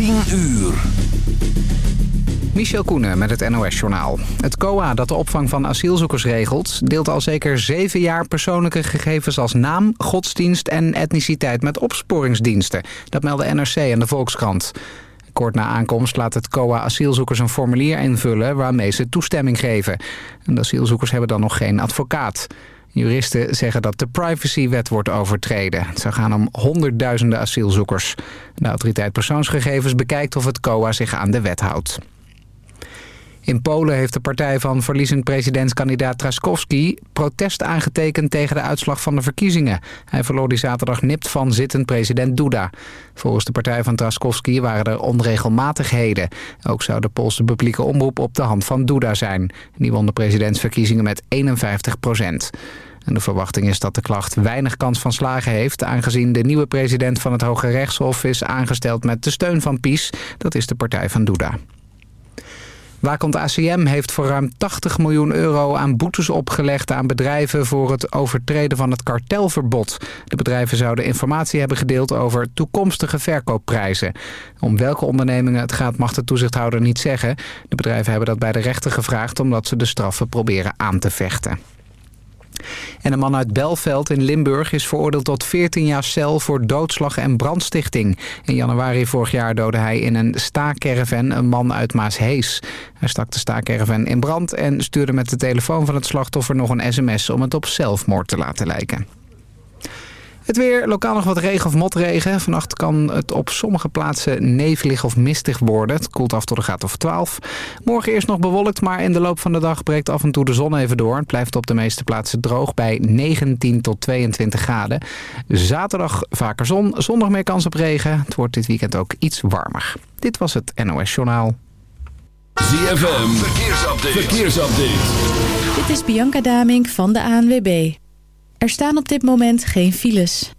10 uur. Michel Koenen met het NOS-journaal. Het COA dat de opvang van asielzoekers regelt... deelt al zeker zeven jaar persoonlijke gegevens als naam, godsdienst en etniciteit met opsporingsdiensten. Dat melden NRC en de Volkskrant. Kort na aankomst laat het COA asielzoekers een formulier invullen waarmee ze toestemming geven. En de asielzoekers hebben dan nog geen advocaat. Juristen zeggen dat de privacywet wordt overtreden. Het zou gaan om honderdduizenden asielzoekers. De autoriteit persoonsgegevens bekijkt of het COA zich aan de wet houdt. In Polen heeft de partij van verliezend presidentskandidaat Traskowski protest aangetekend tegen de uitslag van de verkiezingen. Hij verloor die zaterdag nipt van zittend president Duda. Volgens de partij van Traskowski waren er onregelmatigheden. Ook zou de Poolse publieke omroep op de hand van Duda zijn. Die won de presidentsverkiezingen met 51 procent. En de verwachting is dat de klacht weinig kans van slagen heeft... aangezien de nieuwe president van het Hoge Rechtshof is aangesteld met de steun van PiS. Dat is de partij van Duda. Wakond ACM heeft voor ruim 80 miljoen euro aan boetes opgelegd aan bedrijven voor het overtreden van het kartelverbod. De bedrijven zouden informatie hebben gedeeld over toekomstige verkoopprijzen. Om welke ondernemingen het gaat mag de toezichthouder niet zeggen. De bedrijven hebben dat bij de rechter gevraagd omdat ze de straffen proberen aan te vechten. En een man uit Belveld in Limburg is veroordeeld tot 14 jaar cel voor doodslag en brandstichting. In januari vorig jaar doodde hij in een staakerven een man uit Maashees. Hij stak de staakerven in brand en stuurde met de telefoon van het slachtoffer nog een sms om het op zelfmoord te laten lijken. Het weer, lokaal nog wat regen of motregen. Vannacht kan het op sommige plaatsen nevelig of mistig worden. Het koelt af tot de graad of 12. Morgen eerst nog bewolkt, maar in de loop van de dag breekt af en toe de zon even door. Het blijft op de meeste plaatsen droog bij 19 tot 22 graden. Zaterdag vaker zon, zondag meer kans op regen. Het wordt dit weekend ook iets warmer. Dit was het NOS Journaal. ZFM, verkeersupdate. verkeersupdate. Dit is Bianca Damink van de ANWB. Er staan op dit moment geen files.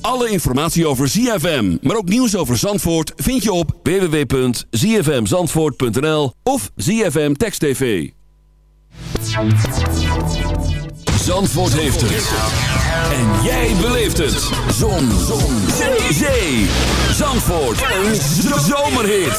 Alle informatie over ZFM, maar ook nieuws over Zandvoort... vind je op www.zfmzandvoort.nl of ZFM Text TV. Zandvoort heeft het. En jij beleeft het. Zon. Zon. Zee. Zee. Zandvoort. Een zomerhit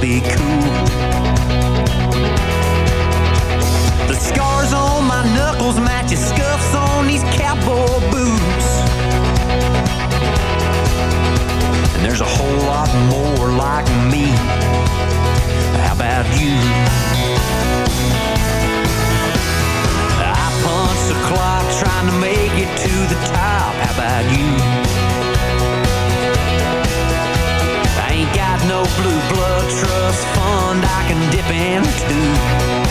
Be cool. The scars on my knuckles match the scuffs on these cowboy boots. And there's a whole lot more like me. How about you? Blue blood trust fund I can dip into.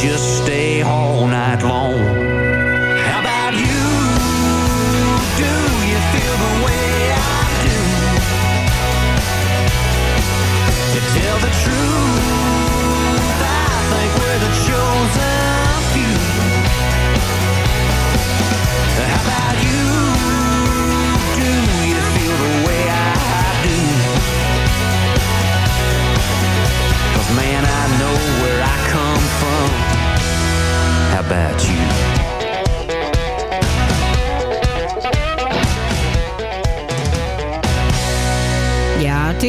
just about you.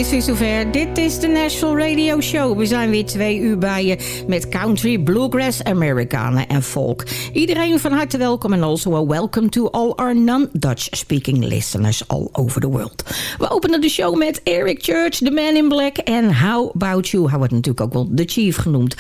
is zover. Dit is de National Radio Show. We zijn weer twee uur bij je met country, bluegrass, Amerikanen en folk. Iedereen van harte welkom en also a welcome to all our non-Dutch speaking listeners all over the world. We openen de show met Eric Church, The Man in Black en How About You. Hij wordt natuurlijk ook wel The Chief genoemd.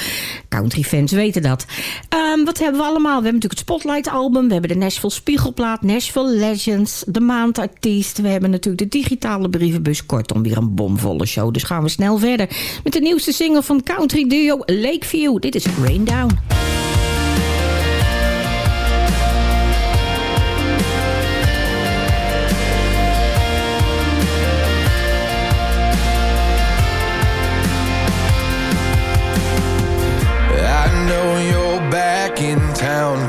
Country fans weten dat. Ehm, wat hebben we allemaal? We hebben natuurlijk het Spotlight album, we hebben de Nashville Spiegelplaat, Nashville Legends, de maandartiest. We hebben natuurlijk de digitale brievenbus, kortom weer een bom bomvolle show. Dus gaan we snel verder met de nieuwste single van country duo Lakeview. Dit is Rain Down.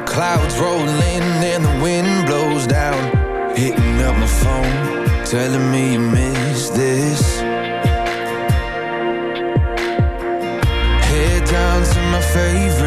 clouds rolling and the wind blows down Hitting up my phone, telling me you missed this favorite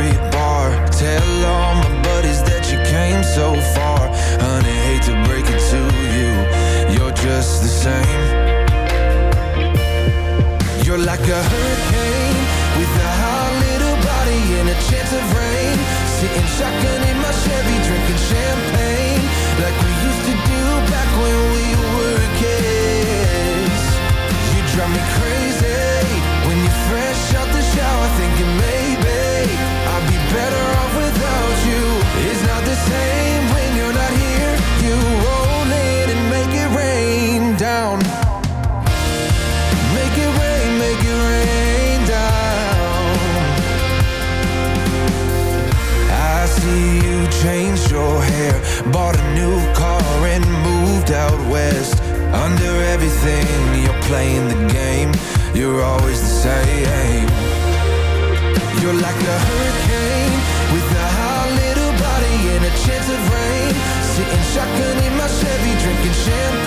playing the game You're always the same. You're like a hurricane With a hot little body and a chance of rain. Sitting shotgun in my Chevy drinking champagne.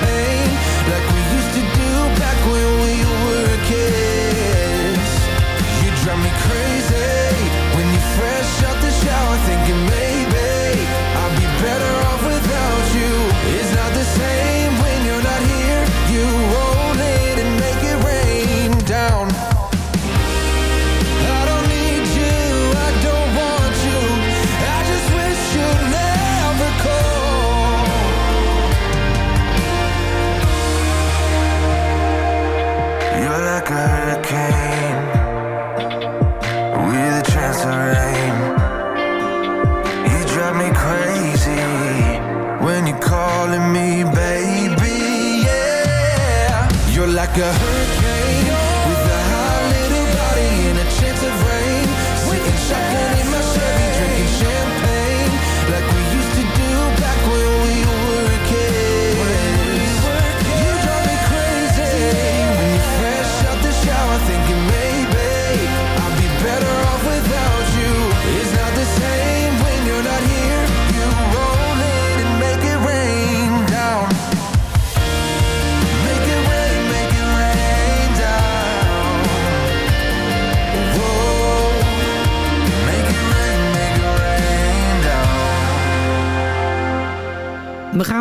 could hurt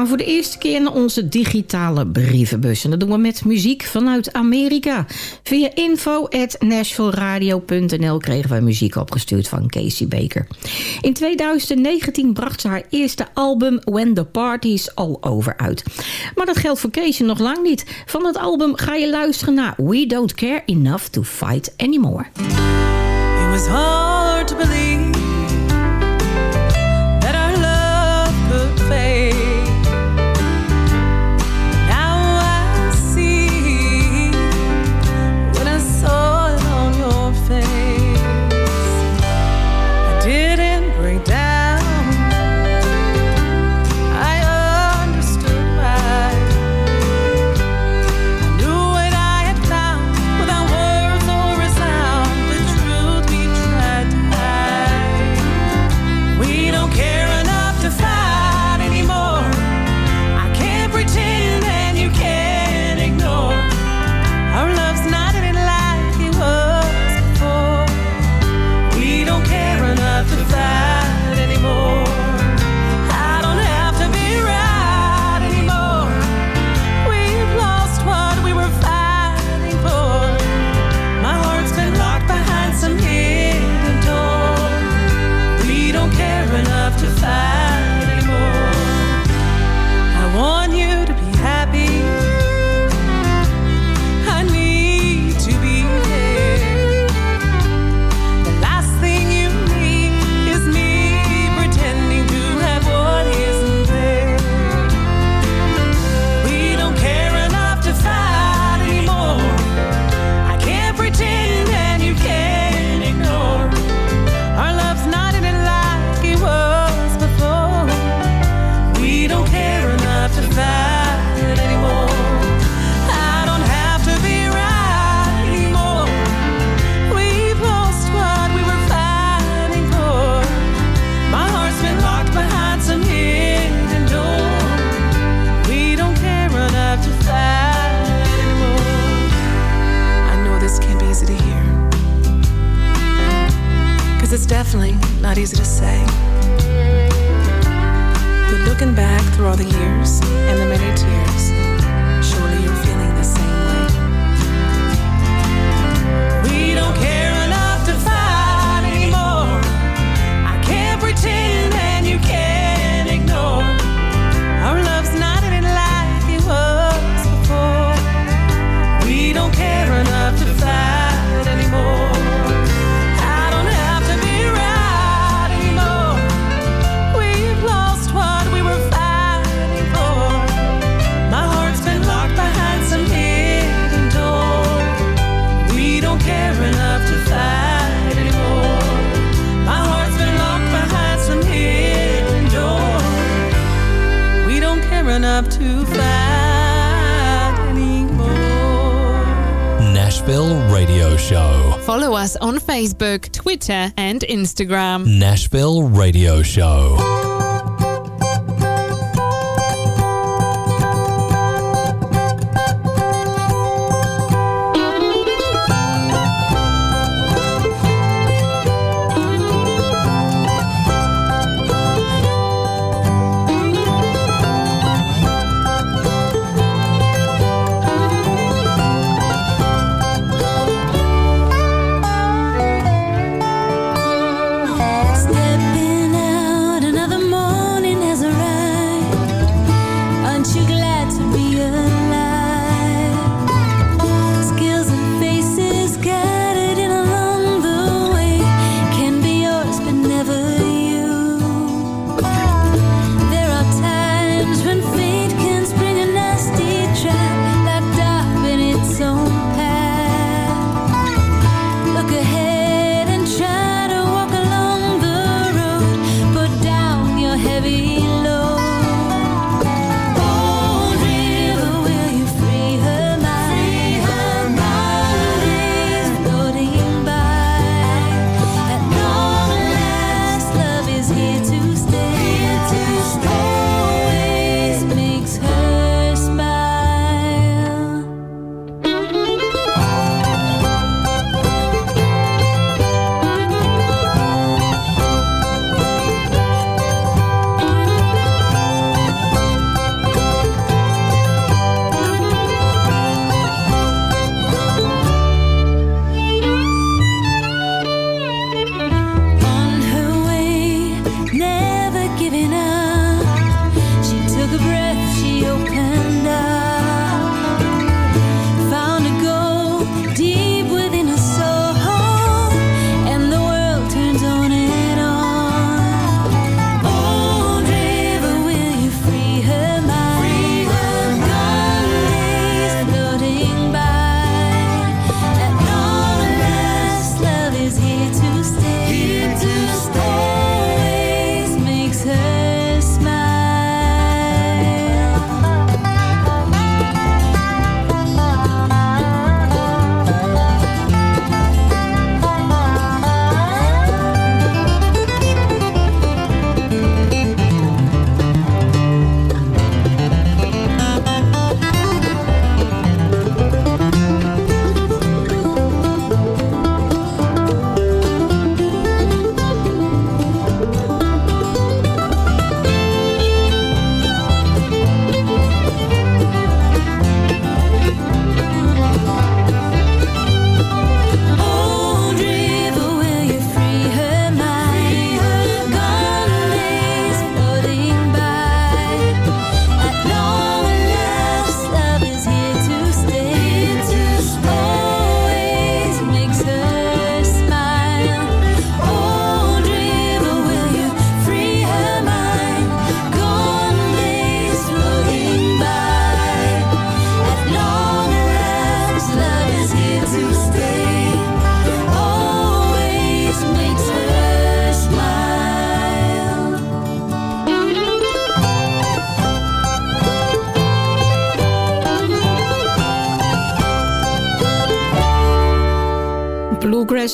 voor de eerste keer naar onze digitale brievenbus. En dat doen we met muziek vanuit Amerika. Via info at kregen wij muziek opgestuurd van Casey Baker. In 2019 bracht ze haar eerste album When the Party's All Over uit. Maar dat geldt voor Casey nog lang niet. Van het album ga je luisteren naar We Don't Care Enough to Fight Anymore. It was Home! follow us on Facebook, Twitter, and Instagram. Nashville Radio Show.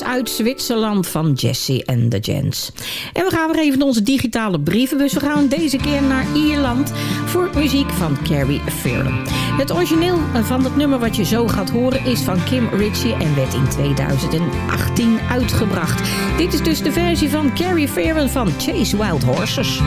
Uit Zwitserland van Jesse and the Gents. En we gaan weer even onze digitale brievenbus. We gaan deze keer naar Ierland voor muziek van Carrie Fairon. Het origineel van het nummer wat je zo gaat horen is van Kim Ritchie en werd in 2018 uitgebracht. Dit is dus de versie van Carrie Fairon van Chase Wild Horses.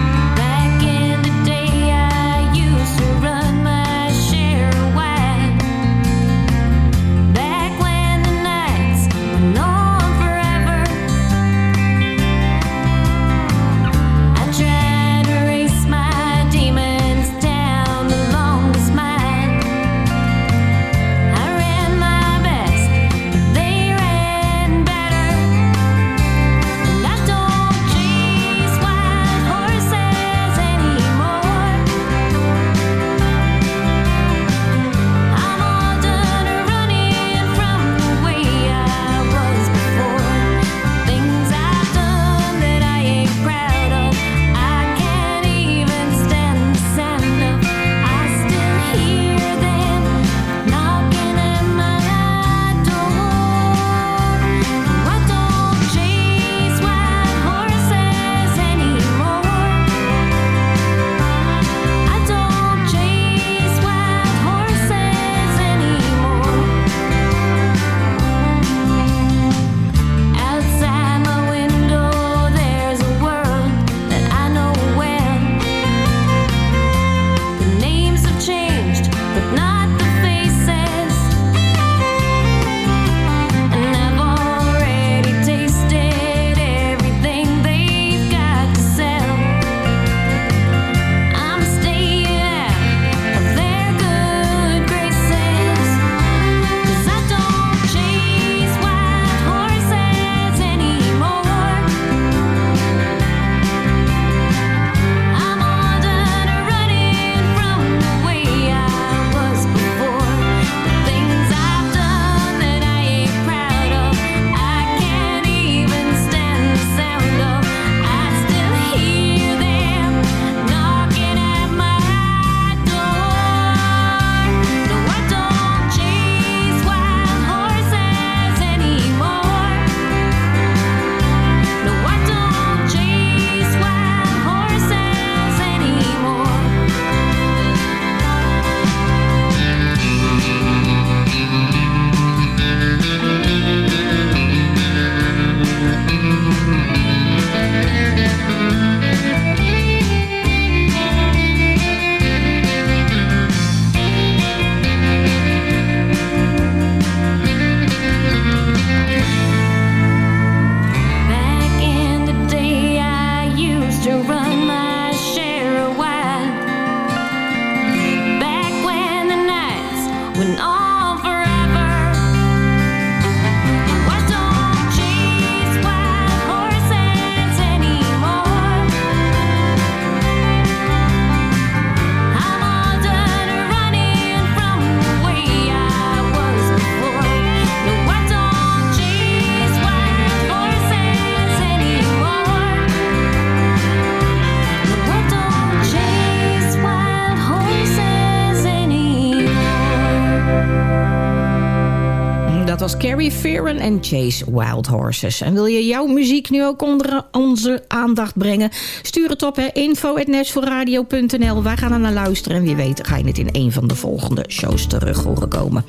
Carrie Fearon en Chase Wild Horses. En wil je jouw muziek nu ook onder onze aandacht brengen? Stuur het op info.nashvilleradio.nl. Wij gaan er naar luisteren en wie weet ga je het in een van de volgende shows terug horen komen.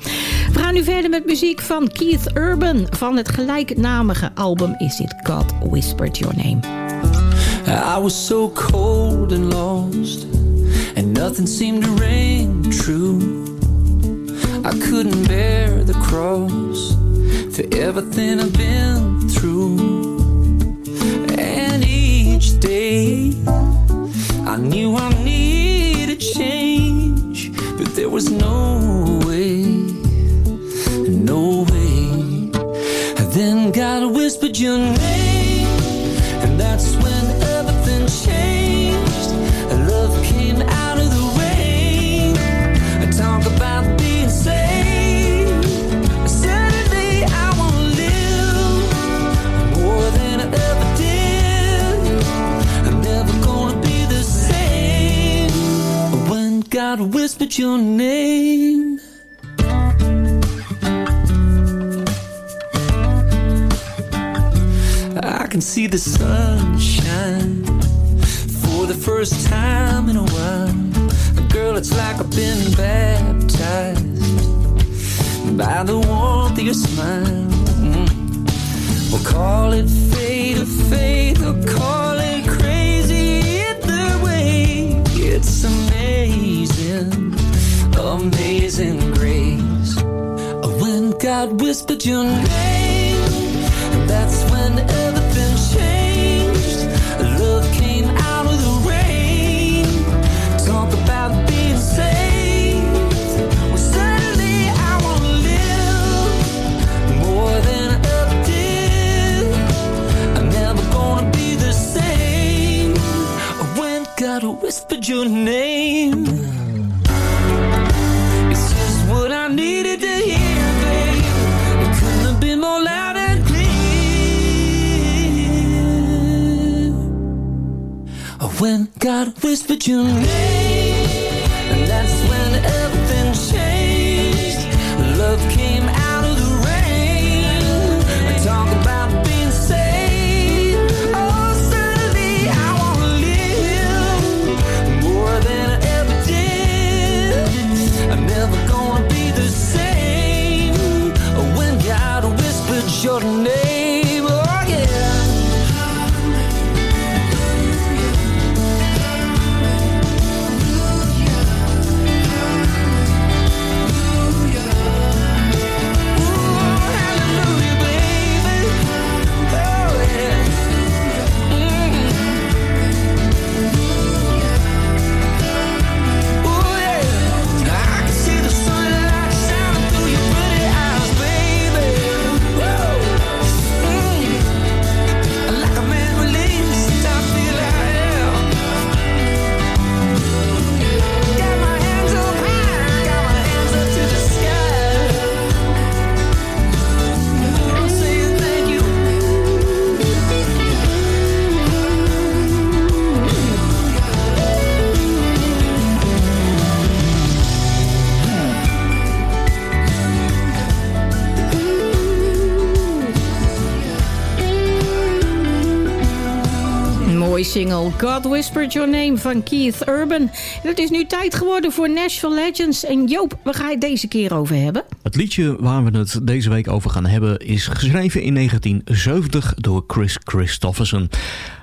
We gaan nu verder met muziek van Keith Urban van het gelijknamige album Is It God Whispered Your Name. I was so cold and lost, and nothing seemed to ring true. I couldn't bear the cross for everything I've been through. And each day I knew I needed change, but there was no way, no way. Then God whispered your name, and that's God whispered your name. I can see the sunshine for the first time in a while. Girl, it's like I've been baptized by the warmth of your smile. Mm. We'll call it whispered your name, and that's when everything changed. Love came out of the rain. Talk about being saved. Well, suddenly I want to live more than I ever did. I'm never gonna be the same. When God whispered your name, whispered your name, single God Whispered Your Name van Keith Urban. En het is nu tijd geworden voor Nashville Legends. En Joop, waar ga je het deze keer over hebben? Het liedje waar we het deze week over gaan hebben is geschreven in 1970 door Chris Christofferson.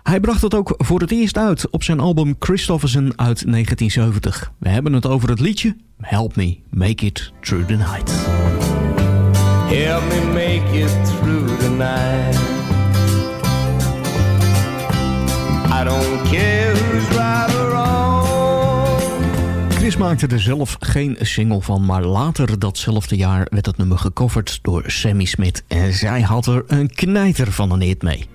Hij bracht het ook voor het eerst uit op zijn album Christofferson uit 1970. We hebben het over het liedje Help Me Make It Through the Night. Help me make it through the night. Don't care who's right or wrong. Chris maakte er zelf geen single van, maar later datzelfde jaar werd het nummer gecoverd door Sammy Smith. En zij had er een knijter van een hit mee.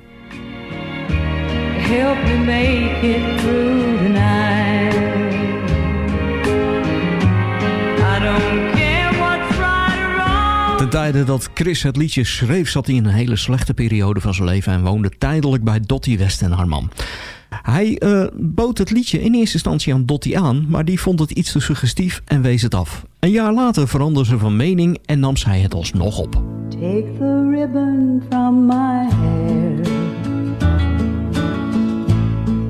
Help me make it through the night. I don't care what's right or wrong. Ten tijde dat Chris het liedje schreef, zat hij in een hele slechte periode van zijn leven en woonde tijdelijk bij Dottie West en haar man. Hij eh, bood het liedje in eerste instantie aan Dottie aan, maar die vond het iets te suggestief en wees het af. Een jaar later veranderde ze van mening en nam zij het alsnog op. Take the ribbon from my hair.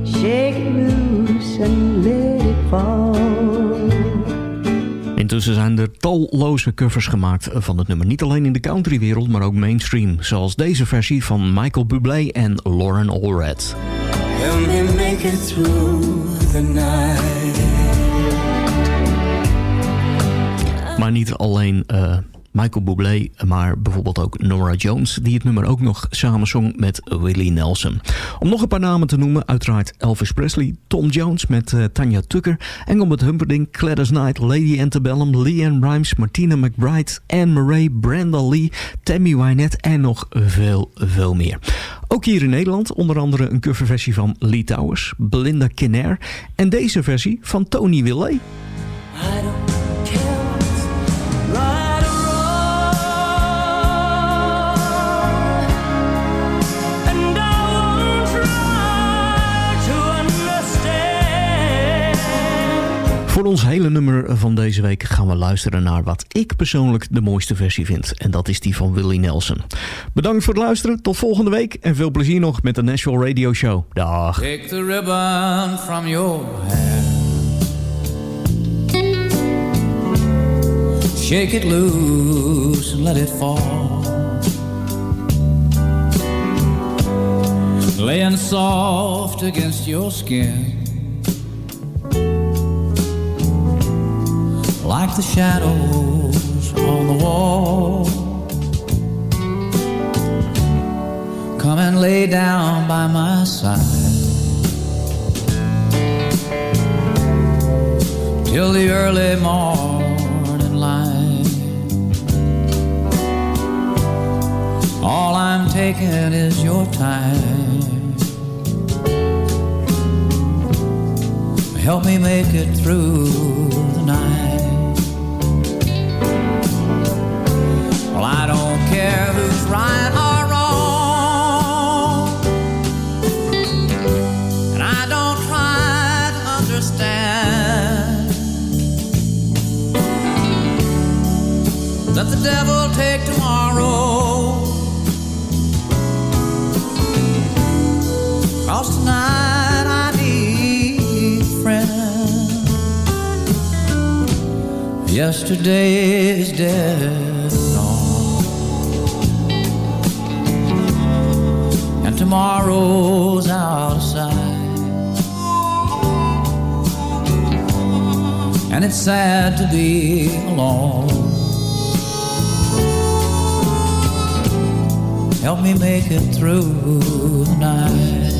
Shake it loose and let it fall. Intussen zijn er talloze covers gemaakt van het nummer. Niet alleen in de countrywereld, maar ook mainstream. Zoals deze versie van Michael Bublé en Lauren Allred. Help me make it through the night. Maar niet alleen eh, Michael Bublé, maar bijvoorbeeld ook Nora Jones... die het nummer ook nog samenzong met Willie Nelson. Om nog een paar namen te noemen, uiteraard Elvis Presley... Tom Jones met eh, Tanya Tucker... Engelbert Humperdinck, Gladys Knight, Lady Antebellum... Leanne Rimes, Martina McBride, Anne Murray... Brenda Lee, Tammy Wynette en nog veel, veel meer. Ook hier in Nederland onder andere een coverversie van Lee Towers... Belinda Kinnair en deze versie van Tony Willey. Right Voor ons hele nummer van deze week gaan we luisteren naar wat ik persoonlijk de mooiste versie vind. En dat is die van Willie Nelson. Bedankt voor het luisteren, tot volgende week en veel plezier nog met de Nashville Radio Show. Dag. Shake it loose and let it fall. Soft against your skin. Like the shadows on the wall. Come and lay down by my side. till the early morning light. All I'm taking is your time. Help me make it through the night. Sad to be alone. Help me make it through the night.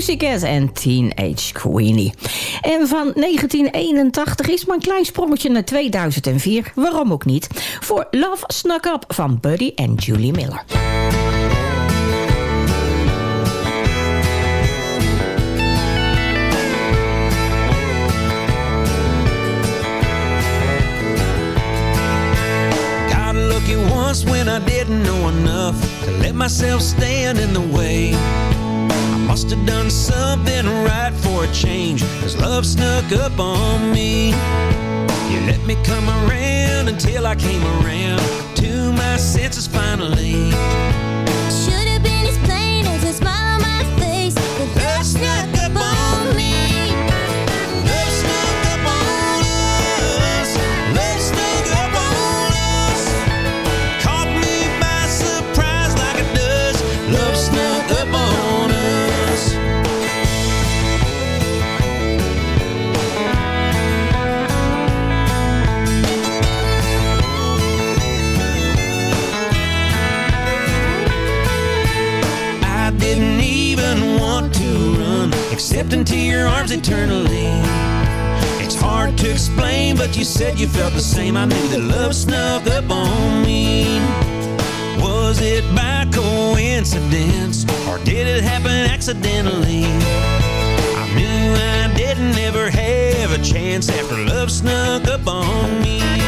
Pussycat en Teenage Queenie. En van 1981 is maar een klein sprongetje naar 2004. Waarom ook niet? Voor Love Snuck Up van Buddy en Julie Miller. once when I didn't know enough to let myself stand in the way. Must have done something right for a change. Cause love snuck up on me. You let me come around until I came around To my senses finally. arms eternally. It's hard to explain, but you said you felt the same. I knew that love snuck up on me. Was it by coincidence, or did it happen accidentally? I knew I didn't ever have a chance after love snuck up on me.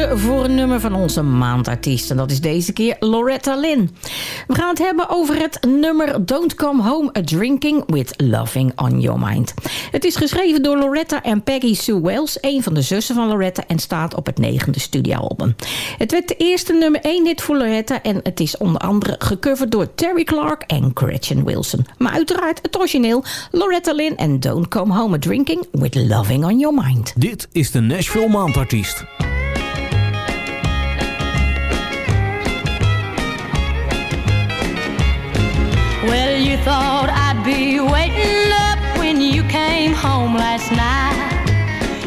Voor een nummer van onze maandartiest. En dat is deze keer Loretta Lynn. We gaan het hebben over het nummer Don't Come Home A Drinking With Loving On Your Mind. Het is geschreven door Loretta en Peggy Sue Wells, een van de zussen van Loretta, en staat op het negende studioalbum. Het werd de eerste nummer 1 hit voor Loretta en het is onder andere gecoverd door Terry Clark en Gretchen Wilson. Maar uiteraard het origineel Loretta Lynn en Don't Come Home A Drinking With Loving On Your Mind. Dit is de Nashville Maandartiest. Well, you thought I'd be waiting up when you came home last night.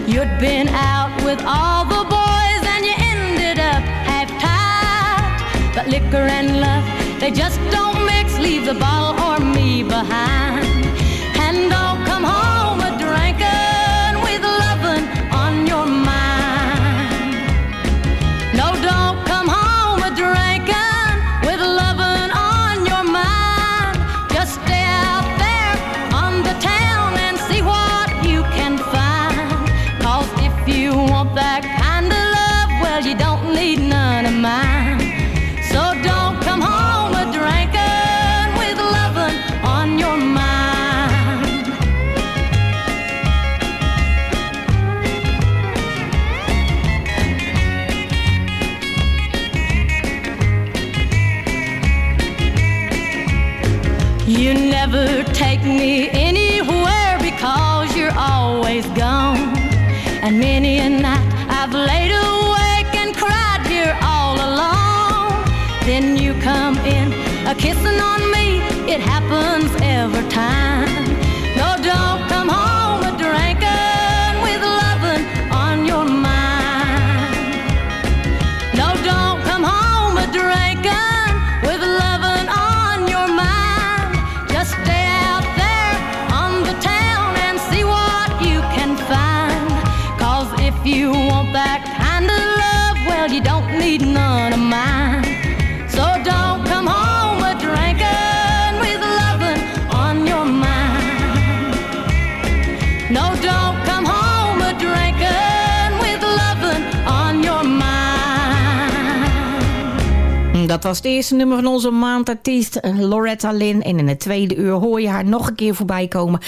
You'd been out with all the boys and you ended up half tied. But liquor and love, they just don't mix. Leave the ball or me behind. Me anywhere because you're always gone. And many a night I've laid awake and cried here all alone. Then you come in a kissing on Dat was het eerste nummer van onze maandartiest eh, Loretta Lynn. En in het tweede uur hoor je haar nog een keer voorbij komen.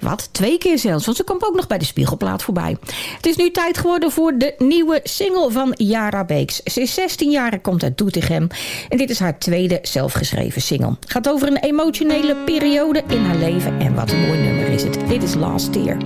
Wat? Twee keer zelfs, want ze komt ook nog bij de Spiegelplaat voorbij. Het is nu tijd geworden voor de nieuwe single van Yara Beeks. Ze is 16 jaar en komt uit Doetinchem. En dit is haar tweede zelfgeschreven single. Gaat over een emotionele periode in haar leven. En wat een mooi nummer is het. Dit is Last Year.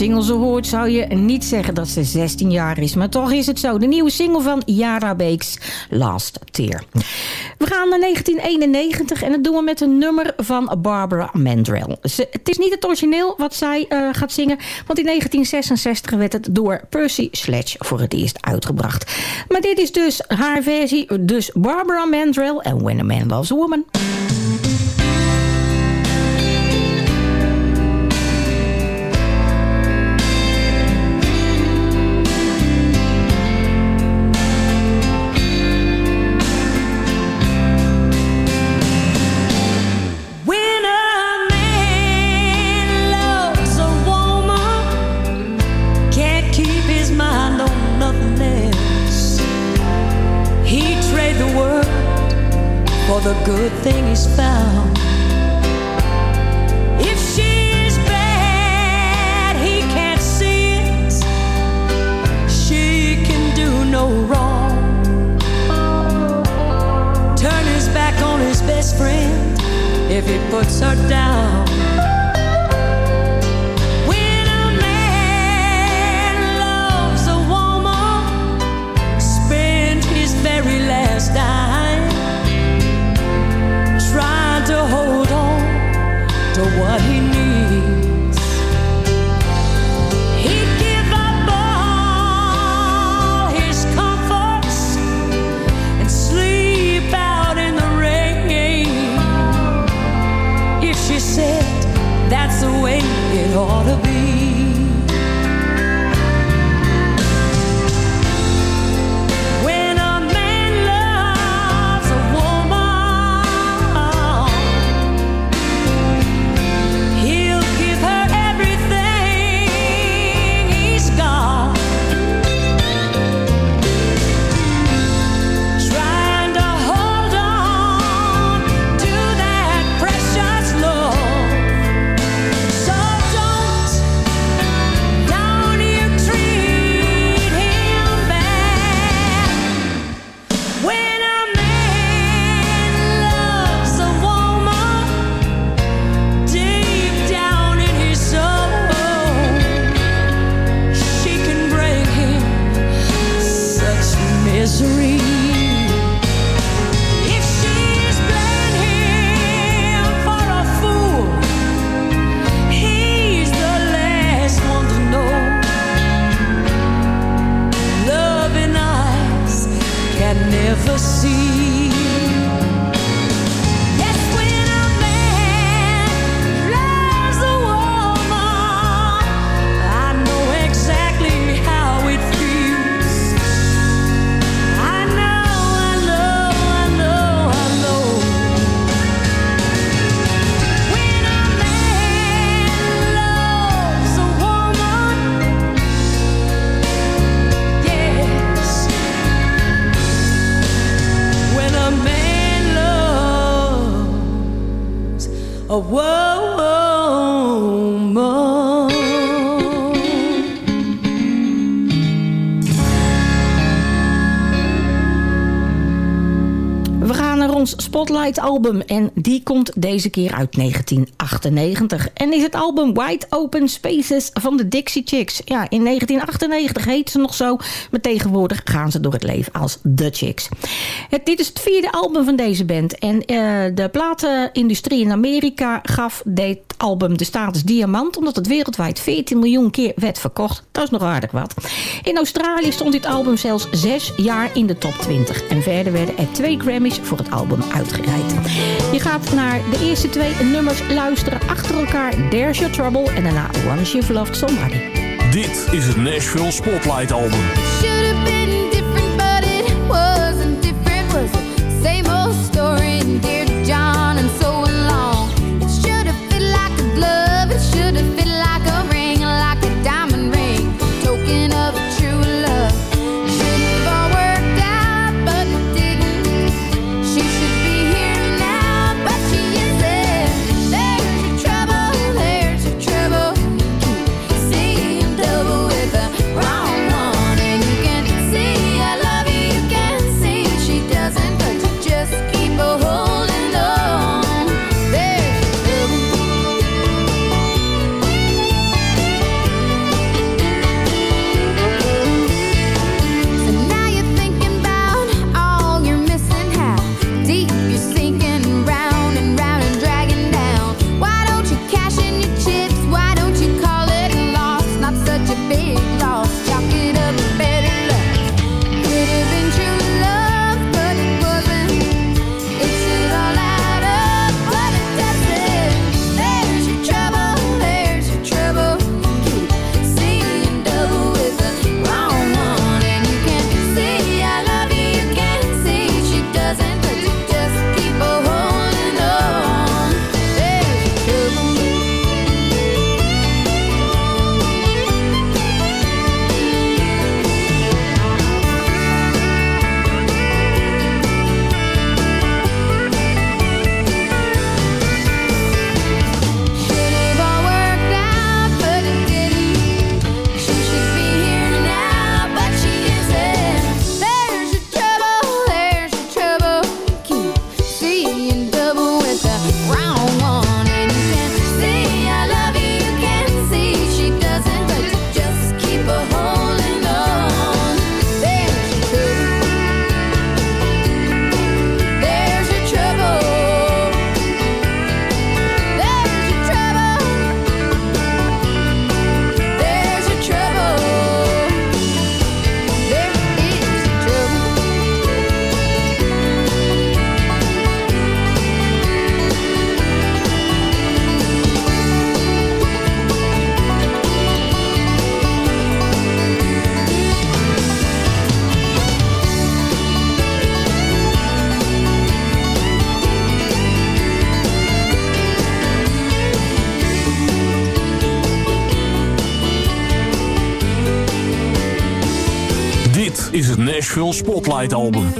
Single hoort, zou je niet zeggen dat ze 16 jaar is. Maar toch is het zo. De nieuwe single van Yara Beeks, Last Tear. We gaan naar 1991 en dat doen we met een nummer van Barbara Mandrell. Ze, het is niet het origineel wat zij eh, gaat zingen, want in 1966 werd het door Percy Sledge voor het eerst uitgebracht. Maar dit is dus haar versie, dus Barbara Mandrell en When a Man Loves a Woman. Album en die komt deze keer uit 1998. En is het album Wide Open Spaces van de Dixie Chicks. Ja, in 1998 heet ze nog zo, maar tegenwoordig gaan ze door het leven als The Chicks. Het, dit is het vierde album van deze band en eh, de platenindustrie in Amerika gaf dit album de status diamant omdat het wereldwijd 14 miljoen keer werd verkocht. Dat is nog aardig wat. In Australië stond dit album zelfs zes jaar in de top 20 en verder werden er twee Grammys voor het album uitgereikt. Je gaat naar de eerste twee nummers luisteren achter elkaar There's Your Trouble en daarna Once You've Loved Somebody. Dit is het Nashville Spotlight Album. Light album.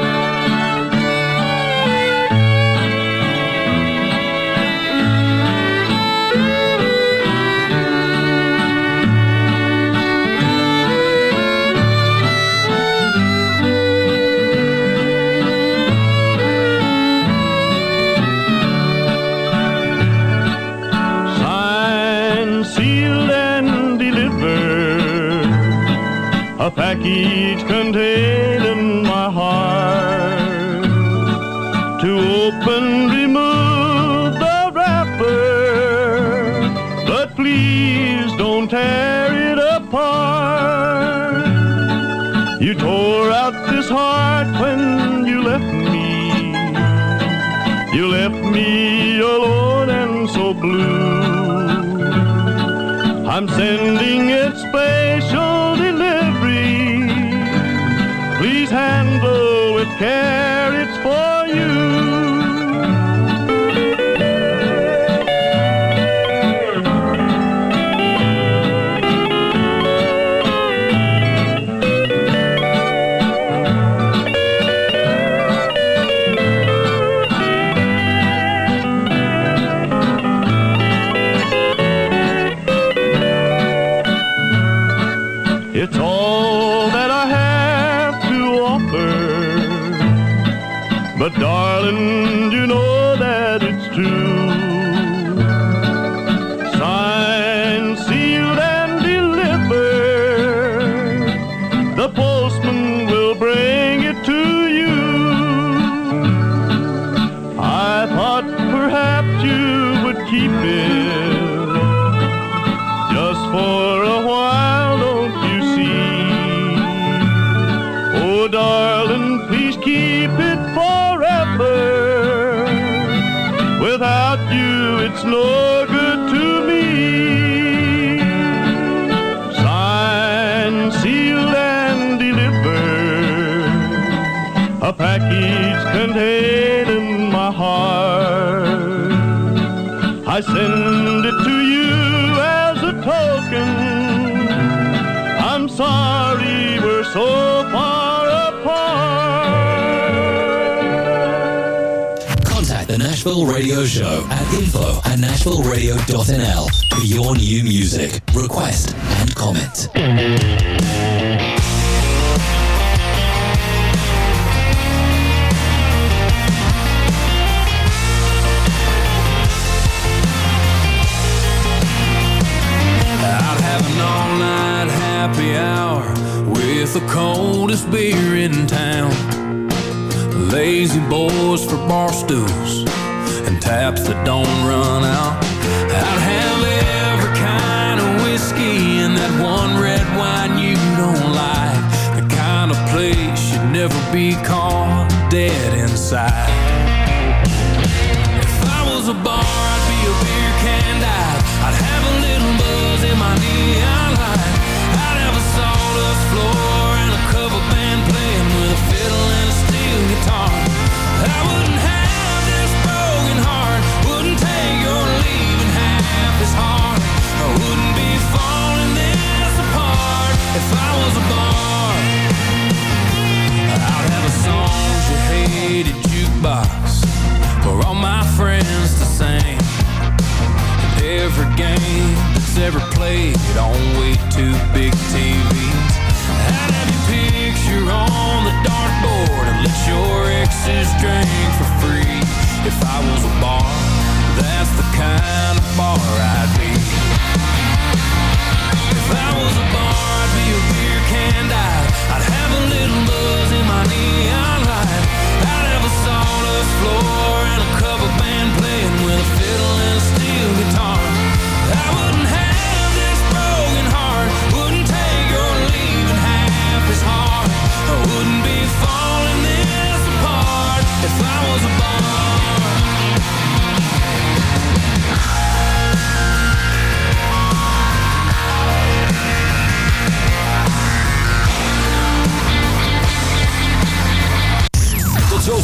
each containing my heart. To open, remove the wrapper, but please don't tear it apart. You tore out this heart when you left me. You left me alone and so blue. I'm sending it Care. Radio Show at info at nashvilleradio.nl for your new music, request, and comment. Out having all night happy hour with the coldest beer in town. Lazy boys for bar stools taps that don't run out. I'd have every kind of whiskey and that one red wine you don't like. The kind of place you'd never be caught dead inside. If I was a bar, I'd be a beer can dive. I'd have a little buzz in my neon for all my friends to sing. And every game that's ever played on way too big TVs. I'd have your picture on the dartboard and let your exes drink for free. If I was a bar, that's the kind of bar I'd be. If I was a bar, I'd be a beer can dive. I'd have a little buzz in my neon light. I'd have a sawdust floor and